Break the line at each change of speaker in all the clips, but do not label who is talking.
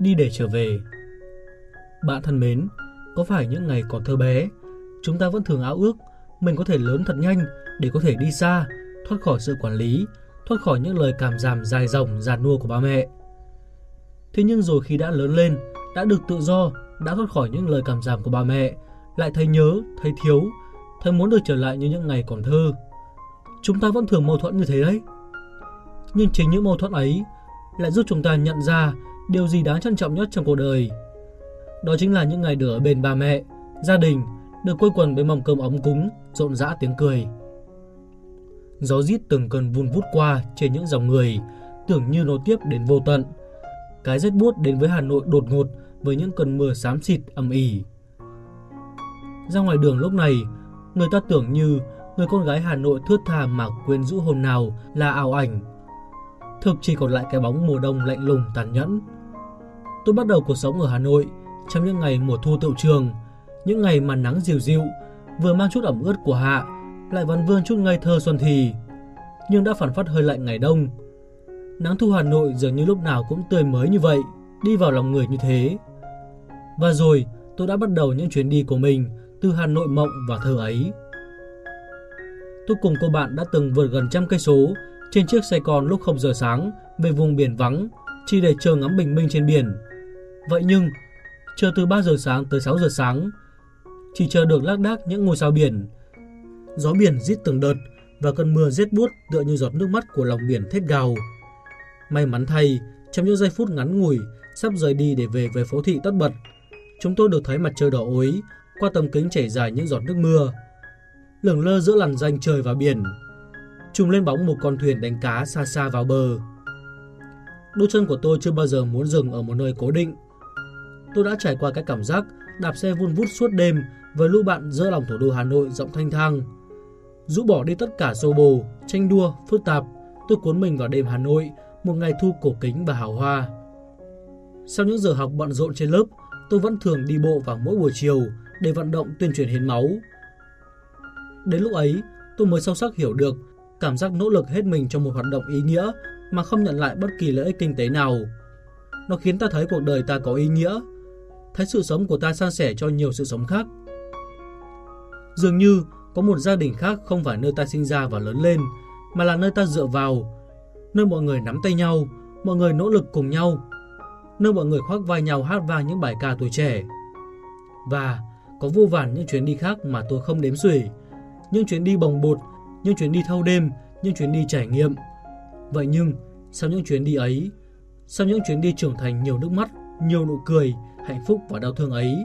đi để trở về. Bạn thân mến, có phải những ngày còn thơ bé, chúng ta vẫn thường ao ước mình có thể lớn thật nhanh để có thể đi xa, thoát khỏi sự quản lý, thoát khỏi những lời cảm giảm dài dòng, giàn nua của ba mẹ. Thế nhưng rồi khi đã lớn lên, đã được tự do, đã thoát khỏi những lời cảm giảm của ba mẹ, lại thấy nhớ, thấy thiếu, thấy muốn được trở lại như những ngày còn thơ. Chúng ta vẫn thường mâu thuẫn như thế đấy. Nhưng chính những mâu thuẫn ấy lại giúp chúng ta nhận ra điều gì đáng trân trọng nhất trong cuộc đời. Đó chính là những ngày được ở bên ba mẹ, gia đình, được quây quần bên mâm cơm ấm cúng, rộn rã tiếng cười. Gió rít từng cơn vun vút qua trên những dòng người, tưởng như nối tiếp đến vô tận. Cái rét buốt đến với Hà Nội đột ngột với những cơn mưa xám xịt ầm ỉ. Ra ngoài đường lúc này, người ta tưởng như người con gái Hà Nội thướt tha mà quyến rũ hôm nào là ảo ảnh. Thực chỉ còn lại cái bóng mùa đông lạnh lùng tàn nhẫn. Tôi bắt đầu cuộc sống ở Hà Nội trong những ngày mùa thu tựu trường, những ngày mà nắng dịu dịu, vừa mang chút ẩm ướt của hạ, lại vẫn vương chút ngây thơ xuân thì, nhưng đã phản phất hơi lạnh ngày đông. Nắng thu Hà Nội dường như lúc nào cũng tươi mới như vậy, đi vào lòng người như thế. Và rồi, tôi đã bắt đầu những chuyến đi của mình từ Hà Nội mộng và thơ ấy. Tôi cùng cô bạn đã từng vượt gần trăm cây số trên chiếc xe con lúc 0 giờ sáng về vùng biển vắng chỉ để chờ ngắm bình minh trên biển. Vậy nhưng, chờ từ 3 giờ sáng tới 6 giờ sáng, chỉ chờ được lác đác những ngôi sao biển. Gió biển rít từng đợt và cơn mưa rét buốt tựa như giọt nước mắt của lòng biển thét gào. May mắn thay, trong những giây phút ngắn ngủi sắp rời đi để về với phố thị tất bật, chúng tôi được thấy mặt trời đỏ ối qua tấm kính chảy dài những giọt nước mưa. Lửng lơ giữa làn danh trời và biển, trùng lên bóng một con thuyền đánh cá xa xa vào bờ. Đôi chân của tôi chưa bao giờ muốn dừng ở một nơi cố định. Tôi đã trải qua cái cảm giác đạp xe vun vút suốt đêm với lũ bạn giữa lòng thủ đô Hà Nội rộng thanh thang. Rũ bỏ đi tất cả xô bồ, tranh đua, phức tạp, tôi cuốn mình vào đêm Hà Nội, một ngày thu cổ kính và hào hoa. Sau những giờ học bận rộn trên lớp, tôi vẫn thường đi bộ vào mỗi buổi chiều để vận động tuyên truyền hiến máu. Đến lúc ấy, tôi mới sâu sắc hiểu được cảm giác nỗ lực hết mình trong một hoạt động ý nghĩa mà không nhận lại bất kỳ lợi ích kinh tế nào. Nó khiến ta thấy cuộc đời ta có ý nghĩa, thấy sự sống của ta san sẻ cho nhiều sự sống khác. Dường như có một gia đình khác không phải nơi ta sinh ra và lớn lên, mà là nơi ta dựa vào, nơi mọi người nắm tay nhau, mọi người nỗ lực cùng nhau, nơi mọi người khoác vai nhau hát vang những bài ca tuổi trẻ. Và có vô vàn những chuyến đi khác mà tôi không đếm xuể, những chuyến đi bồng bột, những chuyến đi thâu đêm, những chuyến đi trải nghiệm. Vậy nhưng, sau những chuyến đi ấy, sau những chuyến đi trưởng thành nhiều nước mắt, nhiều nụ cười, hạnh phúc và đau thương ấy,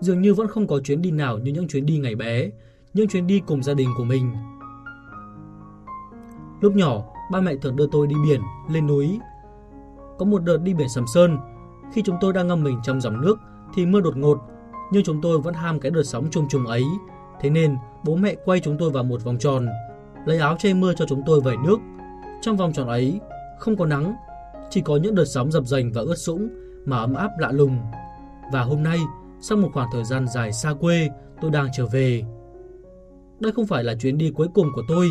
dường như vẫn không có chuyến đi nào như những chuyến đi ngày bé, những chuyến đi cùng gia đình của mình. Lúc nhỏ, ba mẹ thường đưa tôi đi biển, lên núi. Có một đợt đi biển Sầm Sơn, khi chúng tôi đang ngâm mình trong dòng nước thì mưa đột ngột, nhưng chúng tôi vẫn ham cái đợt sóng trùng trùng ấy. Thế nên, bố mẹ quay chúng tôi vào một vòng tròn, lấy áo che mưa cho chúng tôi vẩy nước. Trong vòng tròn ấy, không có nắng, chỉ có những đợt sóng dập dành và ướt sũng mà ấm áp lạ lùng. Và hôm nay, sau một khoảng thời gian dài xa quê, tôi đang trở về. Đây không phải là chuyến đi cuối cùng của tôi,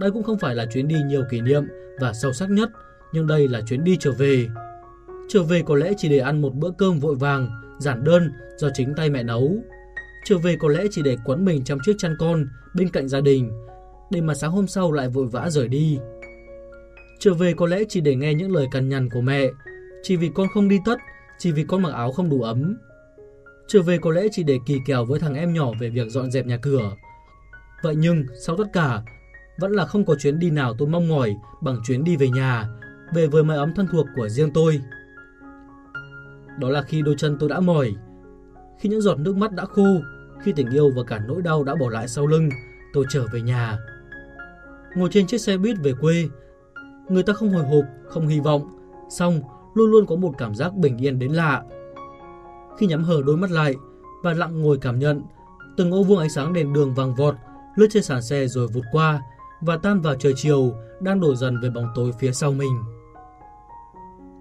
đây cũng không phải là chuyến đi nhiều kỷ niệm và sâu sắc nhất, nhưng đây là chuyến đi trở về. Trở về có lẽ chỉ để ăn một bữa cơm vội vàng, giản đơn do chính tay mẹ nấu. Trở về có lẽ chỉ để quấn mình trong chiếc chăn con bên cạnh gia đình, để mà sáng hôm sau lại vội vã rời đi. Trở về có lẽ chỉ để nghe những lời cằn nhằn của mẹ, chỉ vì con không đi tất, chỉ vì con mặc áo không đủ ấm. Trở về có lẽ chỉ để kỳ kèo với thằng em nhỏ về việc dọn dẹp nhà cửa. Vậy nhưng, sau tất cả, vẫn là không có chuyến đi nào tôi mong mỏi bằng chuyến đi về nhà, về với mái ấm thân thuộc của riêng tôi. Đó là khi đôi chân tôi đã mỏi, khi những giọt nước mắt đã khô, khi tình yêu và cả nỗi đau đã bỏ lại sau lưng, tôi trở về nhà. Ngồi trên chiếc xe buýt về quê, người ta không hồi hộp, không hy vọng, xong luôn luôn có một cảm giác bình yên đến lạ. Khi nhắm hờ đôi mắt lại và lặng ngồi cảm nhận, từng ô vuông ánh sáng đèn đường vàng vọt lướt trên sàn xe rồi vụt qua và tan vào trời chiều đang đổ dần về bóng tối phía sau mình.